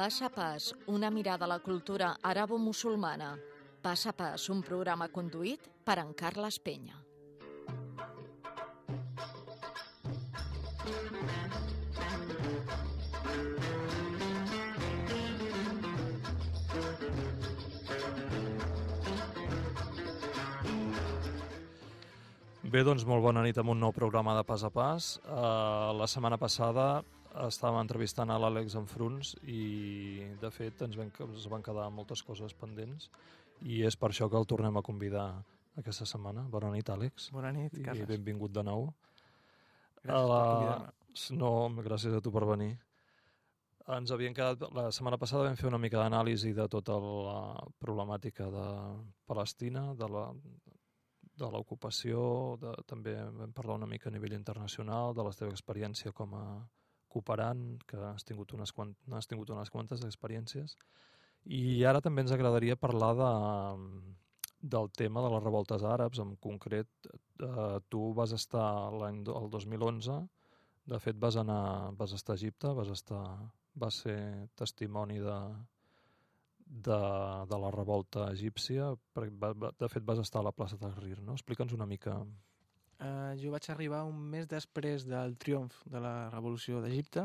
Pas a pas, una mirada a la cultura arabo-musulmana. Pas a pas, un programa conduït per en Carles Penya. Bé, doncs molt bona nit amb un nou programa de Pas a Pas. Uh, la setmana passada estàvem entrevistant a l'Àlex Enfruns i, de fet, ens, van, ens van quedar moltes coses pendents i és per això que el tornem a convidar aquesta setmana. Bona nit, Àlex. Bona nit, Carles. I benvingut de nou. Gràcies la... per convidar-me. No, gràcies a tu per venir. Ens havien quedat... La setmana passada vam fer una mica d'anàlisi de tota la problemàtica de Palestina, de la, de l'ocupació, també vam parlar una mica a nivell internacional, de la teva experiència com a cooperant, que has tingut unes, quant, has tingut unes quantes experiències. I ara també ens agradaria parlar de, del tema de les revoltes àrabs, en concret, eh, tu vas estar l'any el 2011, de fet vas anar, vas estar a Egipte, vas estar, vas ser testimoni de, de, de la revolta egípcia, de fet vas estar a la plaça Tahrir, no? Explica'ns una mica... Uh, jo vaig arribar un mes després del triomf de la revolució d'Egipte.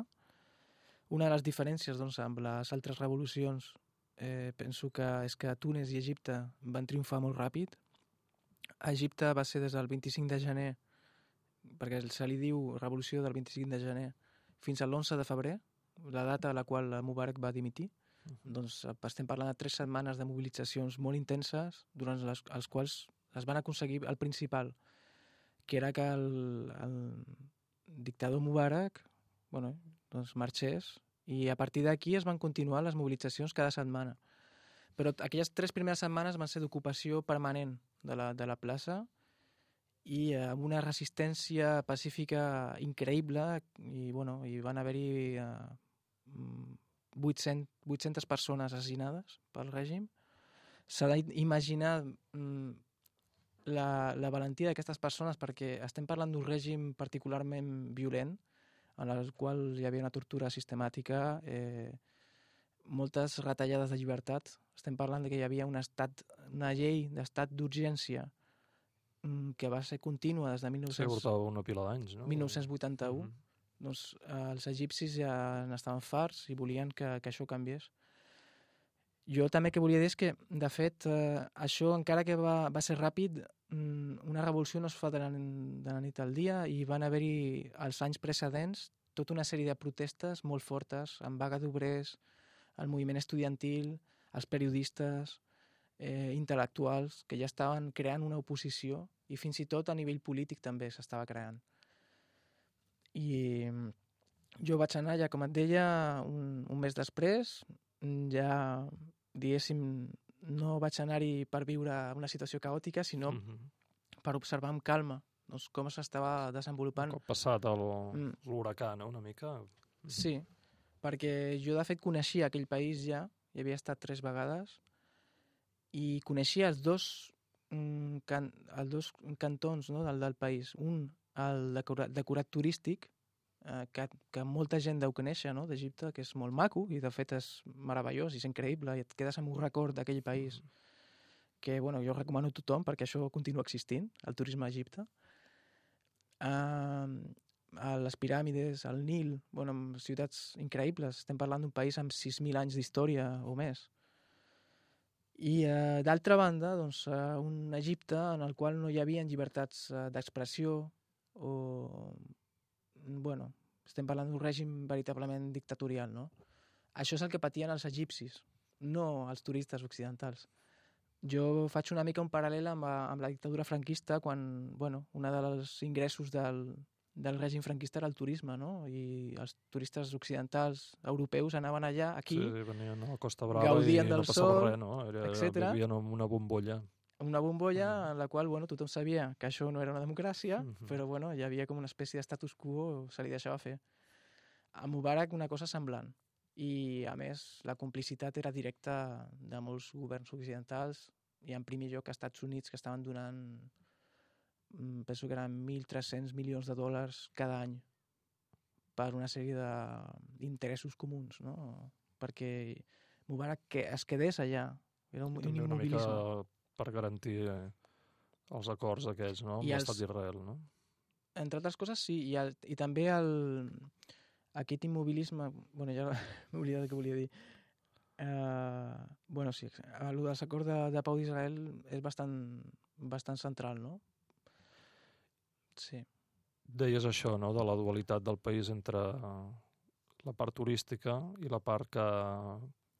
Una de les diferències doncs, amb les altres revolucions eh, penso que és que Túnez i Egipte van triomfar molt ràpid. A Egipte va ser des del 25 de gener, perquè se li diu revolució del 25 de gener, fins a l'11 de febrer, la data a la qual Mubarak va dimitir. Uh -huh. Doncs estem parlant de tres setmanes de mobilitzacions molt intenses, durant les, les quals es van aconseguir el principal, que era que el, el dictador Mubarak bueno, doncs marxés i a partir d'aquí es van continuar les mobilitzacions cada setmana. Però aquelles tres primeres setmanes van ser d'ocupació permanent de la, de la plaça i amb una resistència pacífica increïble i, bueno, i van haver-hi uh, 800, 800 persones assassinades pel règim. S'ha d'imaginar mm, la, la valentia d'aquestes persones perquè estem parlant d'un règim particularment violent en el qual hi havia una tortura sistemàtica, eh, moltes retallades de llibertat. Estem parlant de que hi havia un estat, una llei d'estat d'urgència mm, que va ser contínua des de 1900... Sí, portava una pila d'anys, no? 1981. Mm -hmm. Doncs eh, els egipcis ja n'estaven farts i volien que, que això canviés. Jo també que volia dir és que, de fet, eh, això, encara que va, va ser ràpid, una revolució no es fa de la, de la nit al dia i van haver-hi, els anys precedents, tota una sèrie de protestes molt fortes, amb vaga d'obrers, el moviment estudiantil, els periodistes, eh, intel·lectuals, que ja estaven creant una oposició i fins i tot a nivell polític també s'estava creant. I jo vaig anar, ja com et deia, un, un mes després, ja, diguéssim, no vaig anar-hi per viure una situació caòtica, sinó mm -hmm. per observar amb calma doncs, com s'estava desenvolupant. Un cop passat l'huracà, no?, una mica. Sí, perquè jo, de fet, coneixia aquell país ja, hi havia estat tres vegades, i coneixia els dos, mm, can, els dos cantons no, del, del país. Un, el decorat, decorat turístic, eh, que, que molta gent deu conèixer, no?, d'Egipte, que és molt maco, i de fet és meravellós i és increïble, i et quedes amb un record d'aquell país que, bueno, jo recomano a tothom perquè això continua existint, el turisme a Egipte. Uh, a les piràmides, al Nil, bueno, ciutats increïbles. Estem parlant d'un país amb 6.000 anys d'història o més. I, uh, d'altra banda, doncs, uh, un Egipte en el qual no hi havia llibertats uh, d'expressió o... Bueno, estem parlant d'un règim veritablement dictatorial, no? Això és el que patien els egipcis, no els turistes occidentals. Jo faig una mica un paral·lel amb, amb la dictadura franquista quan, bueno, una dels ingressos del, del règim franquista era el turisme, no? I els turistes occidentals europeus anaven allà, aquí, sí, venien a Costa Brava i del no passava sol, res, no? Era, etcètera. Vivien en una bombolla. Una bombolla mm. en la qual bueno, tothom sabia que això no era una democràcia, Mm -hmm. però bueno, hi havia com una espècie de status quo, se li deixava fer. A Mubarak una cosa semblant. I, a més, la complicitat era directa de molts governs occidentals i en primer lloc Estats Units que estaven donant mm, penso que eren 1.300 milions de dòlars cada any per una sèrie d'interessos comuns, no? perquè Mubarak que es quedés allà. Era un, un També una mica immobilisme. Per garantir eh, els acords aquells, no? Amb l'estat els- d'Israel, no? Entre altres coses, sí, i, el, i també el, aquest immobilisme... bueno, ja m'he oblidat el que volia dir. Uh, bueno, sí, el dels acords de, de pau d'Israel és bastant, bastant central, no? Sí. Deies això, no?, de la dualitat del país entre eh, la part turística i la part que,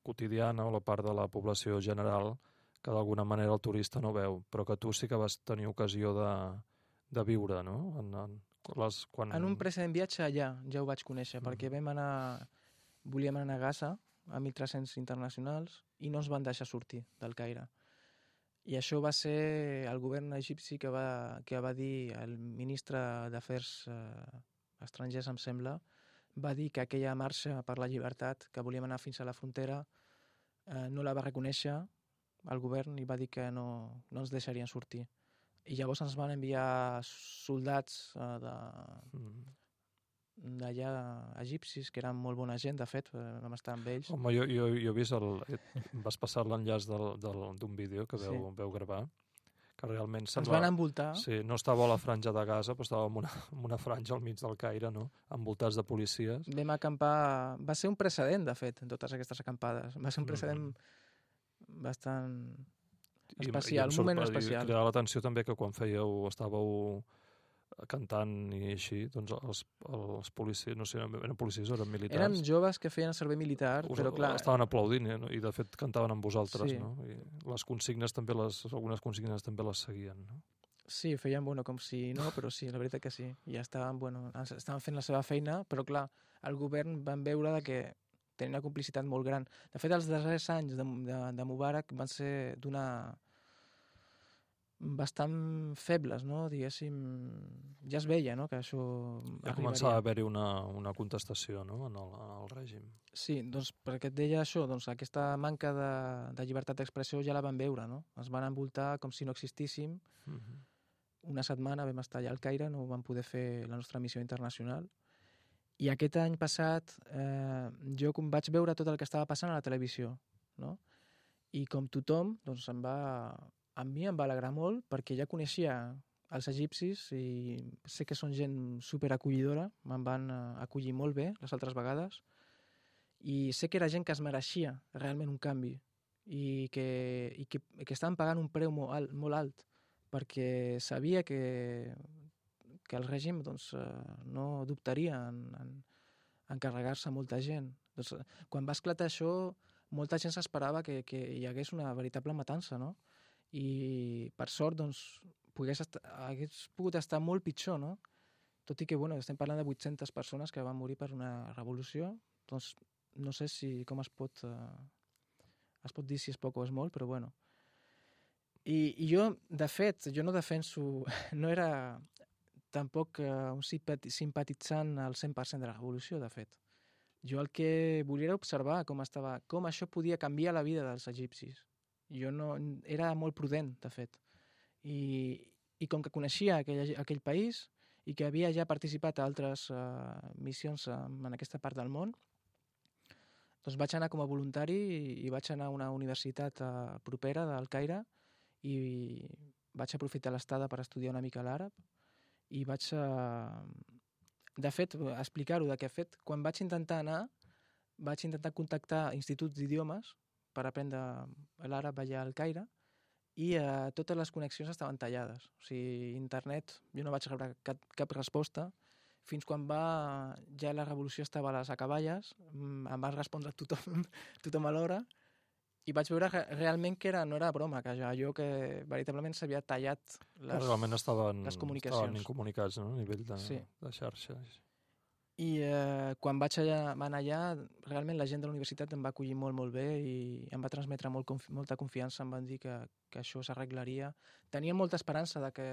quotidiana o la part de la població general que d'alguna manera el turista no veu, però que tu sí que vas tenir ocasió de, de viure, no? En, en, les, quan... En un precedent viatge allà ja ho vaig conèixer, Mm. perquè vam anar... Volíem anar a Gaza, a 1.300 internacionals, i no ens van deixar sortir del Caire. I això va ser el govern egipci que va, que va dir, el ministre d'Afers eh, estrangers, em sembla, va dir que aquella marxa per la llibertat, que volíem anar fins a la frontera, eh, no la va reconèixer el govern i va dir que no, no ens deixarien sortir. I llavors ens van enviar soldats eh, de, Mm. d'allà egipcis, que eren molt bona gent, de fet, eh, vam estar amb ells. Home, jo, jo, jo he vist, el, vas passar l'enllaç d'un vídeo que veu, Sí. veu gravar, que realment Ens sembla... van envoltar, Sí, no estava a la franja de Gaza, però estava en una, en una franja al mig del Caire, no? envoltats de policies. vam acampar... Va ser un precedent, de fet, en totes aquestes acampades. Va ser un precedent bastant especial, em un moment sorpre- i especial. cridava l'atenció també que quan fèieu, estàveu cantant i així, doncs els, els policies, no sé, eren policies o eren militars? Eren joves que feien servei militar, Us, però clar, Estaven aplaudint eh, no? i de fet cantaven amb vosaltres, Sí. no? I les consignes també, les, algunes consignes també les seguien, no? sí, feien, bueno, com si no, però sí, la veritat que sí. I ja estaven, bueno, estaven fent la seva feina, però clar, el govern van veure que tenia una complicitat molt gran. De fet, els darrers anys de, de, de Mubarak van ser d'una bastant febles, no? Diguéssim, ja es veia, no?, que això Ja arribaria. començava a haver-hi una, una contestació no? en el, al règim. Sí, doncs perquè et deia això, doncs aquesta manca de, de llibertat d'expressió ja la van veure, no? Ens van envoltar com si no existíssim. Mm -hmm. Una setmana vam estar allà al Caire, no vam poder fer la nostra missió internacional. I aquest any passat eh, jo com vaig veure tot el que estava passant a la televisió, no? I com tothom, doncs em va, a mi em va alegrar molt perquè ja coneixia els egipcis i sé que són gent superacollidora, me'n van eh, acollir molt bé les altres vegades i sé que era gent que es mereixia realment un canvi i que, i que, que estaven pagant un preu molt alt, molt alt perquè sabia que, que el règim doncs, eh, no dubtaria en, en, en carregar-se molta gent. Doncs, eh, quan va esclatar això, molta gent s'esperava que, que hi hagués una veritable matança, no? I per sort, doncs, pogués estar, hagués pogut estar molt pitjor, no? Tot i que, bueno, estem parlant de 800 persones que van morir per una revolució, doncs no sé si com es pot, eh, es pot dir si és poc o és molt, però bueno. I, I jo, de fet, jo no defenso, no era tampoc eh, un simpati- simpatitzant al 100% de la revolució, de fet. Jo el que volia era observar com, estava, com això podia canviar la vida dels egipcis. Jo no, era molt prudent, de fet. I, i com que coneixia aquell, aquell país i que havia ja participat a altres uh, missions en, aquesta part del món, doncs vaig anar com a voluntari i, i vaig anar a una universitat uh, propera del Caire i vaig aprofitar l'estada per estudiar una mica l'àrab i vaig, uh, de fet, explicar-ho, de que fet, quan vaig intentar anar, vaig intentar contactar instituts d'idiomes per aprendre l'àrab allà al Caire i eh, totes les connexions estaven tallades. O sigui, internet, jo no vaig rebre cap, cap resposta fins quan va, ja la revolució estava a les acaballes, mm, em va respondre tothom, tothom alhora, i vaig veure re realment que era, no era broma, que ja, allò que veritablement s'havia tallat les... Realment estaven, les comunicacions. estaven incomunicats no? a nivell de, Sí. de xarxes. I eh, quan vaig allà, va anar allà, realment la gent de la universitat em va acollir molt, molt bé i em va transmetre molt, confi molta confiança, em van dir que, que això s'arreglaria. Tenien molta esperança de que,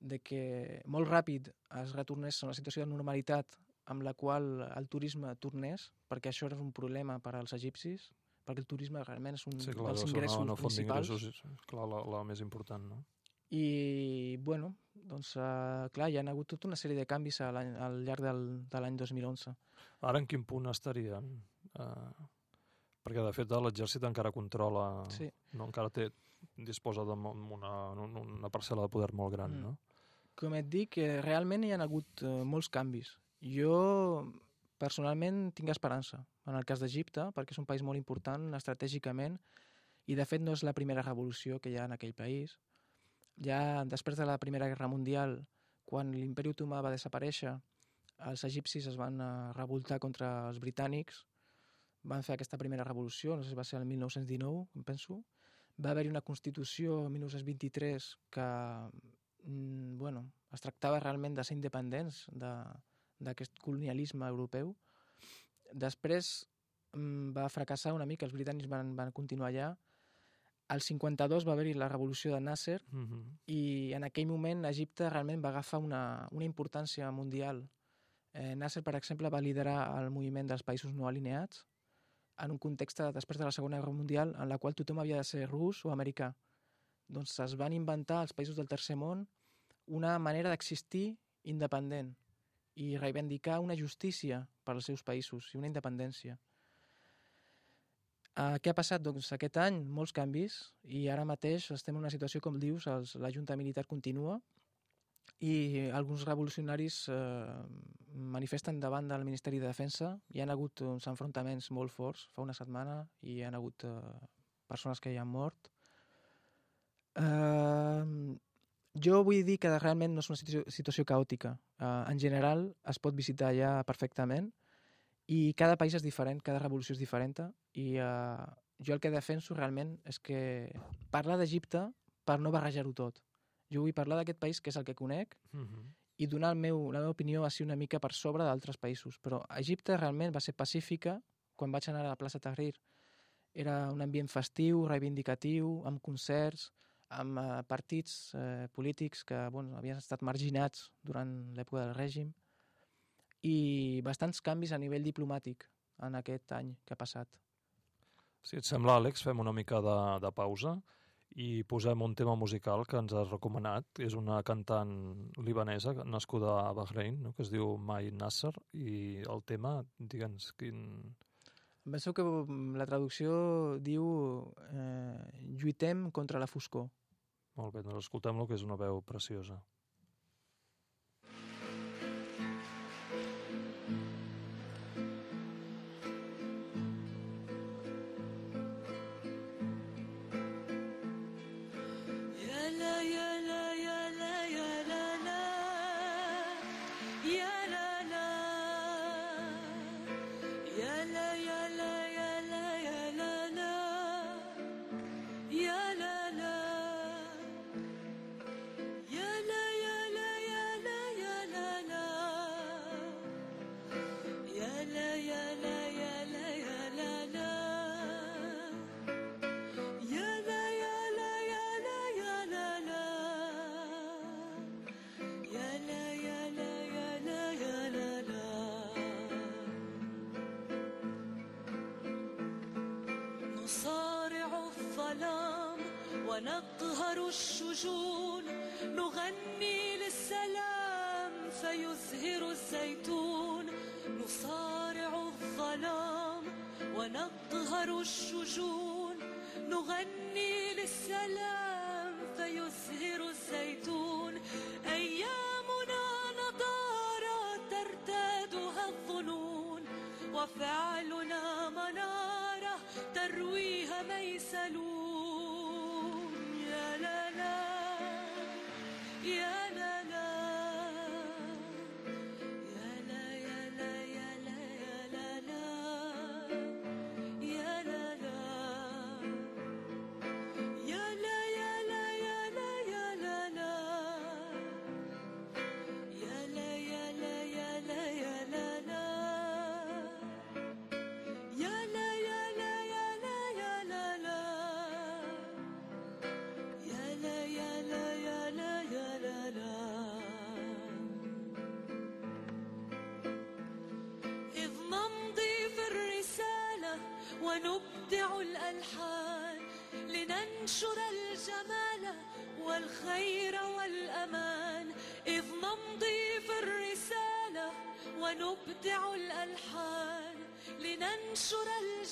de que molt ràpid es retornés a una situació de normalitat amb la qual el turisme tornés, perquè això era un problema per als egipcis, perquè el turisme realment és un Sí, clar, dels ingressos una font principals. és clar, la, la més important, no? I, bueno, doncs, uh, clar, hi ha hagut tota una sèrie de canvis a l'any- al llarg del, de l'any 2011. Ara en quin punt estarien? Uh, Perquè, de fet, l'exèrcit encara controla... Sí. No, encara té, disposa d'una una parcel·la de poder molt gran, Mm. no? Com et dic, eh, realment hi ha hagut eh, molts canvis. Jo, personalment, tinc esperança en el cas d'Egipte, perquè és un país molt important estratègicament, i de fet no és la primera revolució que hi ha en aquell país. Ja després de la Primera Guerra Mundial, quan l'imperi otomà va desaparèixer, els egipcis es van eh, revoltar contra els britànics, van fer aquesta primera revolució, no sé si va ser el 1919, em penso. Va haver-hi una constitució el 1923 que mm, bueno, es tractava realment de ser independents de- d'aquest colonialisme europeu. Després mm, va fracassar una mica, els britànics van, van continuar allà. Al 52 va haver-hi la revolució de Nasser Mm -hmm. i en aquell moment Egipte realment va agafar una, una importància mundial. Eh, Nasser, per exemple, va liderar el moviment dels països no alineats en un context de- després de la Segona Guerra Mundial en la qual tothom havia de ser rus o americà. Doncs es van inventar als països del Tercer Món una manera d'existir independent i reivindicar una justícia per als seus països i una independència. Uh, què ha passat? Doncs aquest any molts canvis i ara mateix estem en una situació, com dius, els, la Junta Militar continua i alguns revolucionaris eh, manifesten davant del Ministeri de Defensa. Hi han hagut uns enfrontaments molt forts fa una setmana i hi han hagut eh, persones que hi han mort. Eh, jo vull dir que realment no és una situació, situació caòtica. Eh, en general es pot visitar allà perfectament i cada país és diferent, cada revolució és diferent i eh, jo el que defenso realment és que parlar d'Egipte per no barrejar-ho tot. Jo vull parlar d'aquest país que és el que conec Mm -hmm. i donar el meu, la meva opinió així una mica per sobre d'altres països. Però Egipte realment va ser pacífica quan vaig anar a la plaça Tahrir. Era un ambient festiu, reivindicatiu, amb concerts, amb eh, partits eh, polítics que bueno, havien estat marginats durant l'època del règim i bastants canvis a nivell diplomàtic en aquest any que ha passat. Si et sembla, Àlex, fem una mica de, de pausa i posem un tema musical que ens has recomanat. És una cantant libanesa nascuda a Bahrein, no? que es diu Mai Nasser, i el tema, digue'ns, quin... Penso que mm, la traducció diu eh, lluitem contra la foscor. Molt bé, doncs escoltem-lo, que és una veu preciosa. ونقهر الشجون نغني للسلام فيزهر الزيتون. نصارع الظلام ونقهر الشجون نغني للسلام فيزهر الزيتون.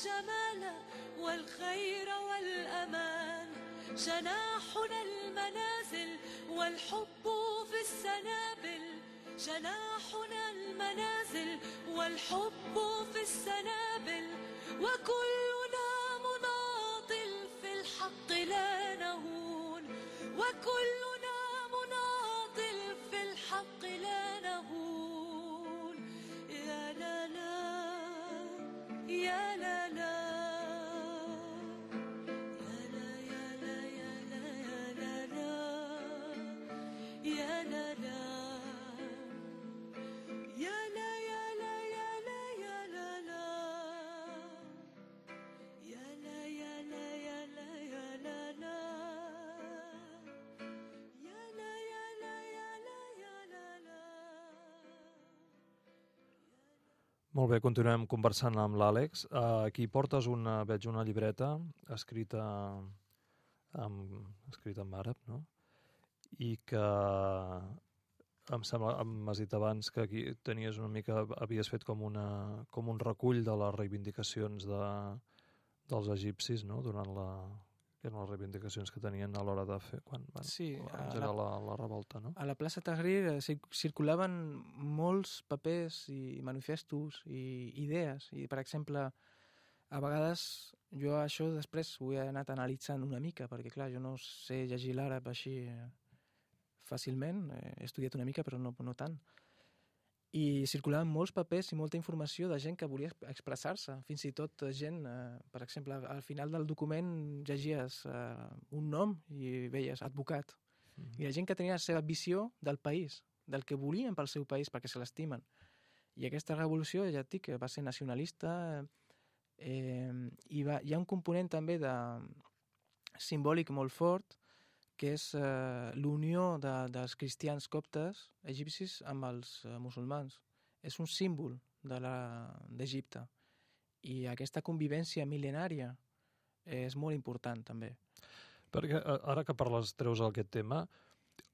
الجمال والخير والأمان. جناحنا المنازل والحب في السنابل. جناحنا المنازل والحب في السنابل. وكلنا مناضل في الحق لا نهون. وكلنا Molt bé, continuem conversant amb l'Àlex. Uh, aquí portes una, veig una llibreta escrita en, escrita en àrab, no? I que em sembla, m'has dit abans que aquí tenies una mica, havies fet com, una, com un recull de les reivindicacions de, dels egipcis, no?, durant la, eren les reivindicacions que tenien a l'hora de fer, quan van Sí, a engegar la- la, la revolta, no? A la plaça Tahrir eh, cir- circulaven molts papers i manifestos i idees. I, per exemple, a vegades jo això després ho he anat analitzant una mica, perquè, clar, jo no sé llegir l'àrab així fàcilment. He estudiat una mica, però no, no tant. I circulaven molts papers i molta informació de gent que volia exp- expressar-se. Fins i tot gent, eh, per exemple, al final del document llegies eh, un nom i veies advocat. Mhm. Hi ha gent que tenia la seva visió del país, del que volien pel seu país, perquè se l'estimen. I aquesta revolució, ja et dic, va ser nacionalista, eh, i va, hi ha un component també de, simbòlic molt fort, que és eh, l'unió de, dels cristians coptes egipcis amb els eh, musulmans. És un símbol de la- d'Egipte. I aquesta convivència mil·lenària és molt important, també. Perquè eh, ara que parles, treus aquest tema,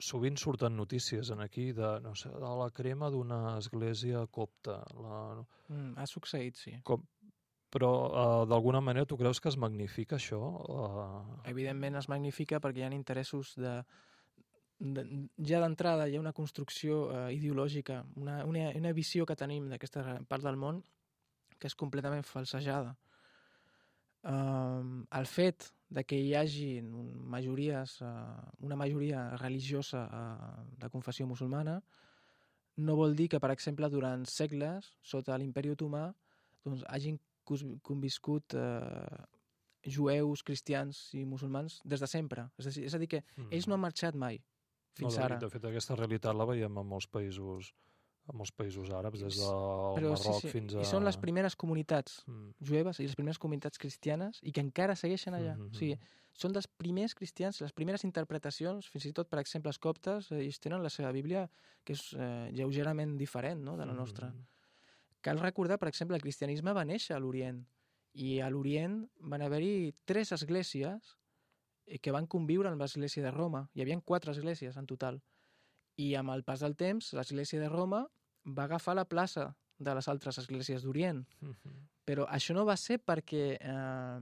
sovint surten notícies en aquí de, no sé, de la crema d'una església copta. La, Mm, ha succeït, sí. com, però uh, d'alguna manera tu creus que es magnifica això? Uh, evidentment es magnifica perquè hi ha interessos de, de ja d'entrada hi ha una construcció eh, ideològica, una, una, una visió que tenim d'aquesta part del món que és completament falsejada. Um, el fet de que hi hagi majories, uh, una majoria religiosa uh, de confessió musulmana no vol dir que, per exemple, durant segles, sota l'imperi otomà, doncs, hagin conviscut eh, jueus, cristians i musulmans des de sempre. És a dir, és a dir que ells no han marxat mai fins no, de, ara. De fet, aquesta realitat la veiem en molts països en molts països àrabs, des del Però Marroc fins a... I són les primeres comunitats Mm. jueves i les primeres comunitats cristianes i que encara segueixen allà. Mhm. O sigui, són dels primers cristians, les primeres interpretacions, fins i tot, per exemple, els coptes, eh, ells tenen la seva Bíblia, que és eh, lleugerament diferent no?, de la nostra. Mm. Cal recordar, per exemple, el cristianisme va néixer a l'Orient i a l'Orient van haver-hi tres esglésies eh, que van conviure amb l'església de Roma. Hi havia quatre esglésies en total. I amb el pas del temps, l'església de Roma va agafar la plaça de les altres esglésies d'Orient. Mhm. Però això no va ser perquè eh,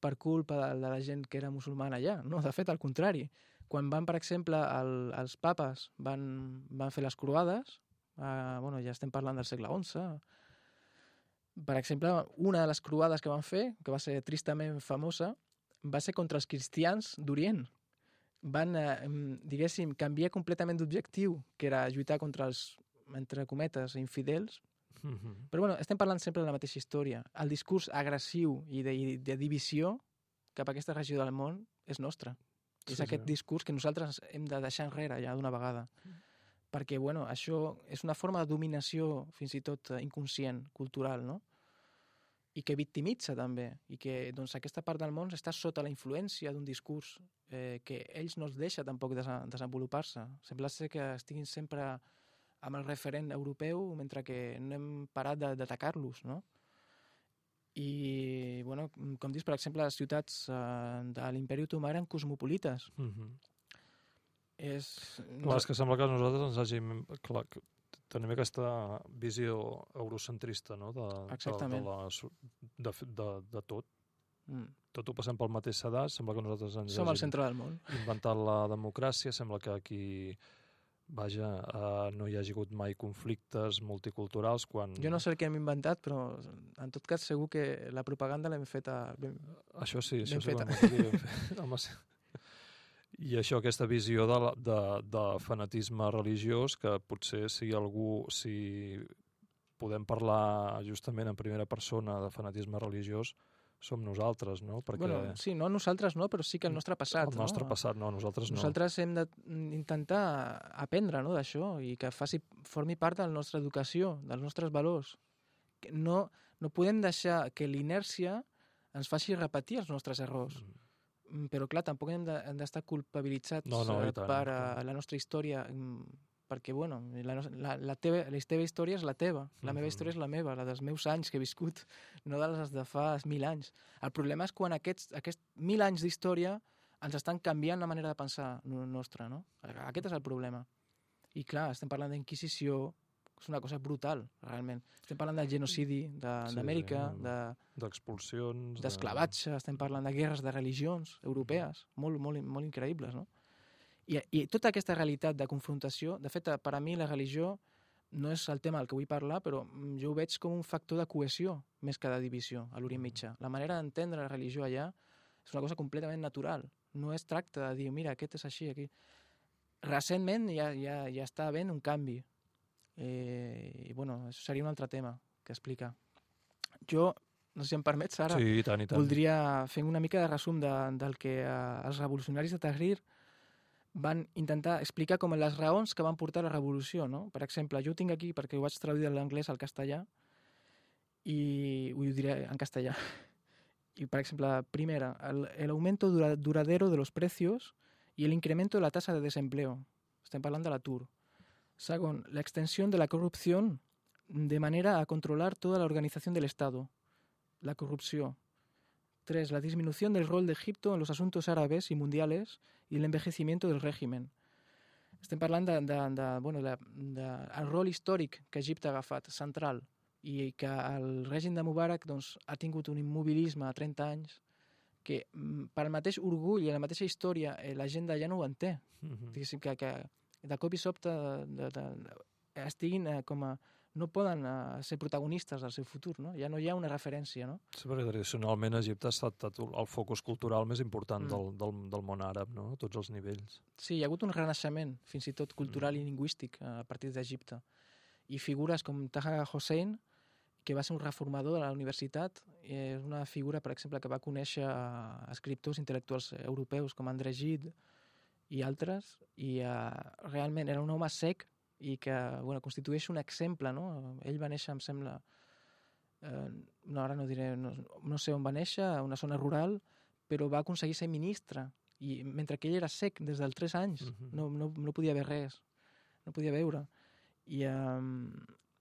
per culpa de, de la gent que era musulmana allà. No, de fet, al contrari. Quan van, per exemple, el, els papes van, van fer les croades, eh, bueno, ja estem parlant del segle XI, per exemple, una de les croades que van fer, que va ser tristament famosa, va ser contra els cristians d'Orient. Van, eh, em, diguéssim, canviar completament d'objectiu, que era lluitar contra els, entre cometes, infidels, Mhm. però bueno, estem parlant sempre de la mateixa història. El discurs agressiu i de, i de divisió cap a aquesta regió del món és nostre. Sí, és aquest sí. discurs que nosaltres hem de deixar enrere ja d'una vegada. Perquè, bueno, això és una forma de dominació fins i tot eh, inconscient, cultural, no? I que victimitza també, i que doncs, aquesta part del món està sota la influència d'un discurs eh, que ells no els deixa tampoc desa desenvolupar-se. Sembla ser que estiguin sempre amb el referent europeu mentre que no hem parat d'atacar-los, no? I, bueno, com dius, per exemple, les ciutats eh, de l'imperi otomà eren cosmopolites. Mhm. És... Clar, és que sembla que nosaltres ens hàgim... Clar, tenim aquesta visió eurocentrista, no?, de, de, de, Exactament. la, de, de, de tot. Mm. Tot ho passem pel mateix sedàs, sembla que nosaltres ens Som al centre del món. inventat la democràcia, sembla que aquí vaja, eh, no hi hagi hagut mai conflictes multiculturals quan... Jo no sé el que hem inventat, però en tot cas segur que la propaganda l'hem feta... ben- Això sí, això Ben sí, feta. ben, ben, ben fet. Home, sí. I això, aquesta visió de, la- de, de fanatisme religiós, que potser si algú, si podem parlar justament en primera persona de fanatisme religiós, som nosaltres, no? Perquè Bueno, sí, no nosaltres no, però sí que el nostre passat. el nostre no? passat, no, nosaltres no. Nosaltres hem d'intentar aprendre no, d'això i que faci, formi part de la nostra educació, dels nostres valors. Que No, no podem deixar que l'inèrcia ens faci repetir els nostres errors. Mm. Mm, Però, clar, tampoc hem de- d'estar culpabilitzats No, no, eh, tant, per i eh, tant. la nostra història, mm, perquè, bueno, la, la, la, teva, la teva història és la teva, la meva Mhm. història és la meva, la dels meus anys que he viscut, no de les de fa mil anys. El problema és quan aquests, aquests mil anys d'història ens estan canviant la manera de pensar no- nostra, no? Aquest és el problema. I clar, estem parlant d'inquisició, és una cosa brutal, realment. Estem parlant del genocidi de- Sí, d'Amèrica, de, D'expulsions... d'esclavatge, estem parlant de guerres de religions europees, molt, molt, molt increïbles, no? I, I tota aquesta realitat de confrontació, de fet, per a mi la religió no és el tema del que vull parlar, però mm, jo ho veig com un factor de cohesió més que de divisió a l'Orient Mitjà. La manera d'entendre la religió allà és una cosa completament natural. No es tracta de dir, mira, aquest és així, aquí. Recentment ja, ja, ja està havent un canvi. Eh, I, bueno, això seria un altre tema que explicar. Jo, no sé si em permets, ara, Sí, i tant, i tant. voldria fer una mica de resum de, del que eh, els revolucionaris de Tahrir van intentar explicar com les raons que van portar la revolució, no? Per exemple, jo ho tinc aquí perquè ho vaig traduir de l'anglès al castellà i ho diré en castellà. Y, por ejemplo, primera, el, el aumento dura, duradero de los precios y el incremento de la tasa de desempleo. Estem parlant de l'atur. Segon, la extensión de la corrupción de manera a controlar toda la organización del Estado. La corrupción. Tres, la disminución del rol de Egipto en los asuntos árabes y mundiales y el envejecimiento del régimen. Estem parlant de, de, de, bueno, de, de, el rol històric que Egipte ha agafat, central, i que el règim de Mubarak doncs, ha tingut un immobilisme a 30 anys que mm, per al mateix orgull i la mateixa història eh, la gent d'allà no ho entén. Mhm. Diguéssim que, que de cop i sobte de, de, de, estiguin eh, com a... no poden eh, ser protagonistes del seu futur, no? Ja no hi ha una referència, no? Sí, perquè tradicionalment Egipte ha estat el focus cultural més important Mm. del, del, del món àrab, no? A tots els nivells. Sí, hi ha hagut un renaixement, fins i tot cultural i lingüístic, a partir d'Egipte. I figures com Taha Hossein, que va ser un reformador de la universitat, és una figura, per exemple, que va conèixer a escriptors intel·lectuals europeus com André Gide i altres, i uh, realment era un home sec i que bueno, constitueix un exemple. No? Ell va néixer, em sembla, eh, no, ara no diré, no, no sé on va néixer, a una zona rural, però va aconseguir ser ministre i mentre que ell era sec des dels 3 anys, Mhm. no, no, no podia veure res, no podia veure. I, um,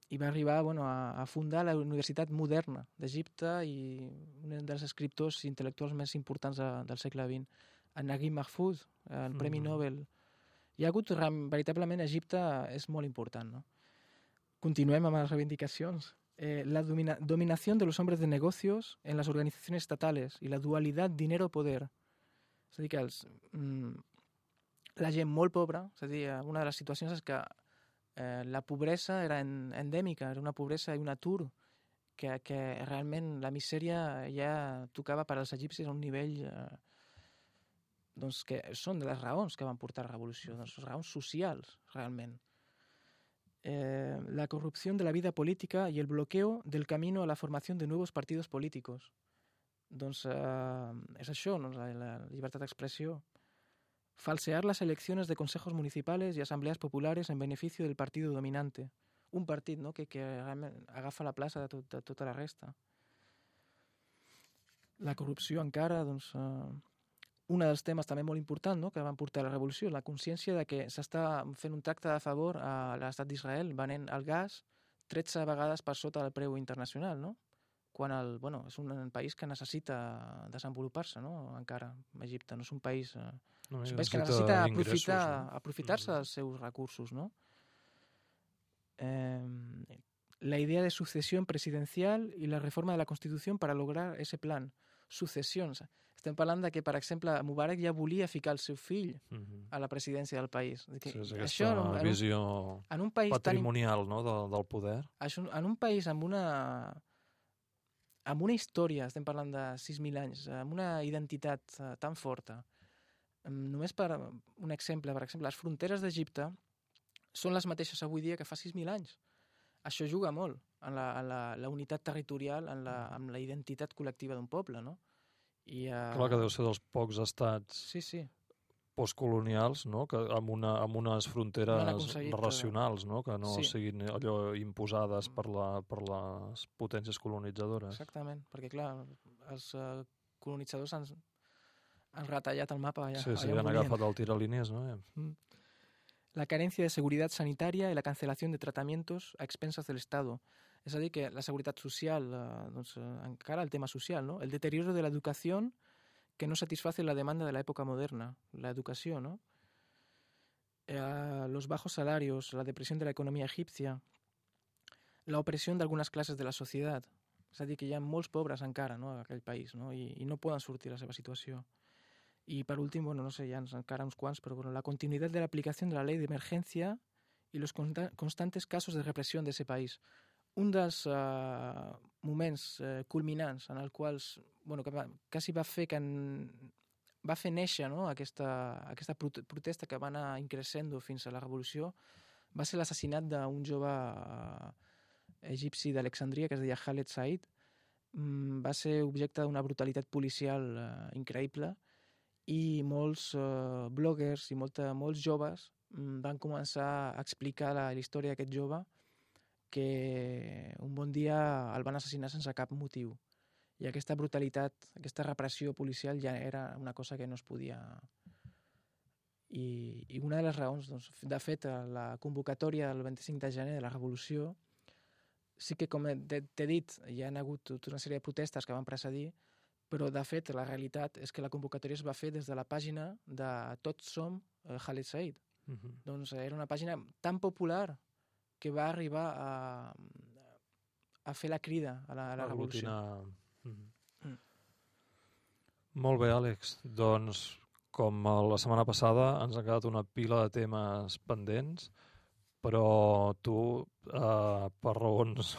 i va arribar bueno, a, a fundar la Universitat Moderna d'Egipte i un dels escriptors i intel·lectuals més importants de, del segle XX, en Naguib Mahfouz, el Premi Mhm. Nobel. Hi ha hagut, veritablement, Egipte és molt important. No? Continuem amb les reivindicacions. Eh, la domina dominación de los hombres de negocios en las organizaciones estatales y la dualidad dinero-poder. És a dir, que els, mm, la gent molt pobra, és a dir, una de les situacions és que eh, la pobresa era en, endèmica, era una pobresa i un atur que, que realment la misèria ja tocava per als egipcis a un nivell eh, doncs que són de les raons que van portar a la revolució, doncs raons socials, realment. Eh, la corrupción de la vida política y el bloqueo del camino a la formación de nuevos partidos políticos. Doncs eh, és això, no? la, la llibertat d'expressió. Falsear las elecciones de consejos municipales y asambleas populares en beneficio del partido dominante. Un partit no? que, que agafa la plaça de, tot, de tota la resta. La corrupció encara, doncs, eh, un dels temes també molt important no? que van portar a la revolució, la consciència de que s'està fent un tracte de favor a l'estat d'Israel, venent el gas 13 vegades per sota del preu internacional, no? quan el, bueno, és un país que necessita desenvolupar-se, no? encara, Egipte, no és un país, eh, No, és un país que necessita necessita ingressos, aprofitar, no? aprofitar-se Mhm. dels seus recursos, no? eh, la idea de sucesión presidencial i la reforma de la Constitució para lograr ese plan. Successions. Estem parlant de que, per exemple, Mubarak ja volia ficar el seu fill Mm -hmm. a la presidència del país. Que Sí, és això, en un, visió en un país tan patrimonial no, de, del poder. Això, en un país amb una amb una història, estem parlant de 6.000 anys, amb una identitat eh, tan forta, em, només per un exemple, per exemple, les fronteres d'Egipte són les mateixes avui dia que fa 6.000 anys. Això juga molt en la, en la, la unitat territorial, en la, en la identitat col·lectiva d'un poble, no? I, uh, Clar que deu ser dels pocs estats Sí, sí. postcolonials, no? que amb, una, amb unes No fronteres eh, racionals, no? que no sí. siguin allò imposades per, la, per les potències colonitzadores. Exactament, perquè clar, els uh, colonitzadors han, han retallat el mapa allà, Sí, sí, allà han agafat el tiralínies, no? la carencia de seguridad sanitaria y la cancelación de tratamientos a expensas del Estado. És a dir, que la seguretat social, doncs, eh, encara el tema social, no? el deterioro de la educación que no satisface la demanda de la época moderna, la educación, ¿no? Eh, los bajos salarios, la depresión de la economía egipcia, la opresión de algunes classes de la societat. És a dir, que hi ha molts pobres encara no, a aquell país no? I, i no poden sortir de la seva situació. Y por último, bueno, no sé, ya encara uns quants, pero bueno, la continuidad de la aplicación de la ley de emergencia y los consta constantes casos de represión de ese país. Un dels uh, moments uh, culminants en el quals, bueno, que va, quasi va fer que en, va fer néixer no, aquesta, aquesta prote protesta que va anar increixendo fins a la revolució va ser l'assassinat d'un jove uh, egipci d'Alexandria que es deia Khaled Said. Mm, va ser objecte d'una brutalitat policial uh, increïble i molts uh, bloggers i molta, molts joves mm, van començar a explicar la, la història d'aquest jove que un bon dia el van assassinar sense cap motiu. I aquesta brutalitat, aquesta repressió policial ja era una cosa que no es podia... I, i una de les raons, doncs, de fet, la convocatòria del 25 de gener de la Revolució, sí que, com t'he dit, hi ha hagut tota una sèrie de protestes que van precedir, però de fet la realitat és que la convocatòria es va fer des de la pàgina de Tots som eh, Khaled Said. Uh -huh. Doncs era una pàgina tan popular que va arribar a, a fer la crida a la, a la revolució. Uh -huh. Mm. Molt bé, Àlex. Doncs, com la setmana passada, ens ha quedat una pila de temes pendents, però tu, eh, per raons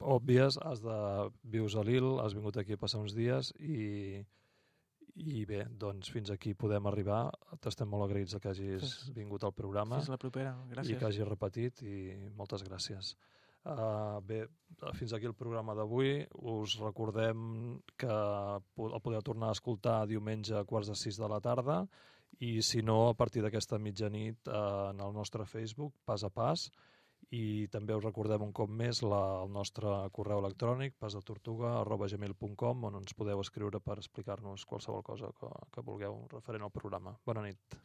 òbvies, has de vius a Lille, has vingut aquí a passar uns dies i, i bé, doncs fins aquí podem arribar. T'estem molt agraïts que hagis Fins- vingut al programa Fins la propera. i Gràcies. que hagis repetit i moltes gràcies. Uh, bé, fins aquí el programa d'avui. Us recordem que el podeu tornar a escoltar diumenge a quarts de sis de la tarda i si no, a partir d'aquesta mitjanit uh, en el nostre Facebook, pas a pas, i també us recordem un cop més la, el nostre correu electrònic pasdetortuga arroba gmail.com on ens podeu escriure per explicar-nos qualsevol cosa que, que vulgueu referent al programa. Bona nit.